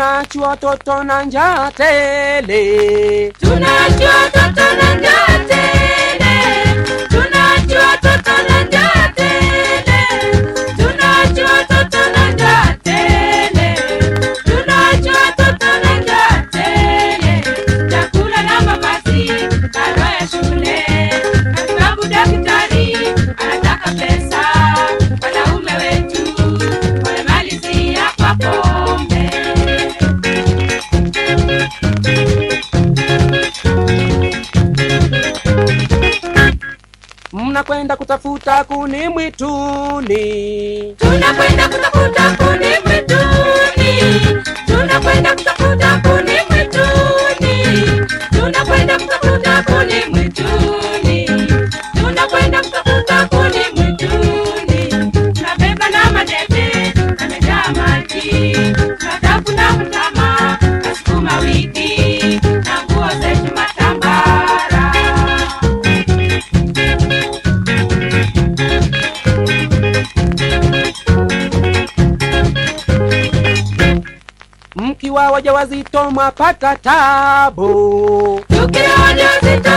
tunachua toto na njaa tele, tunachua toto na njaa Mnakwenda kutafuta kuni mwituni, tunakwenda kutafuta kuni mwituni. moja wazito mwapata tabu, tukiona zito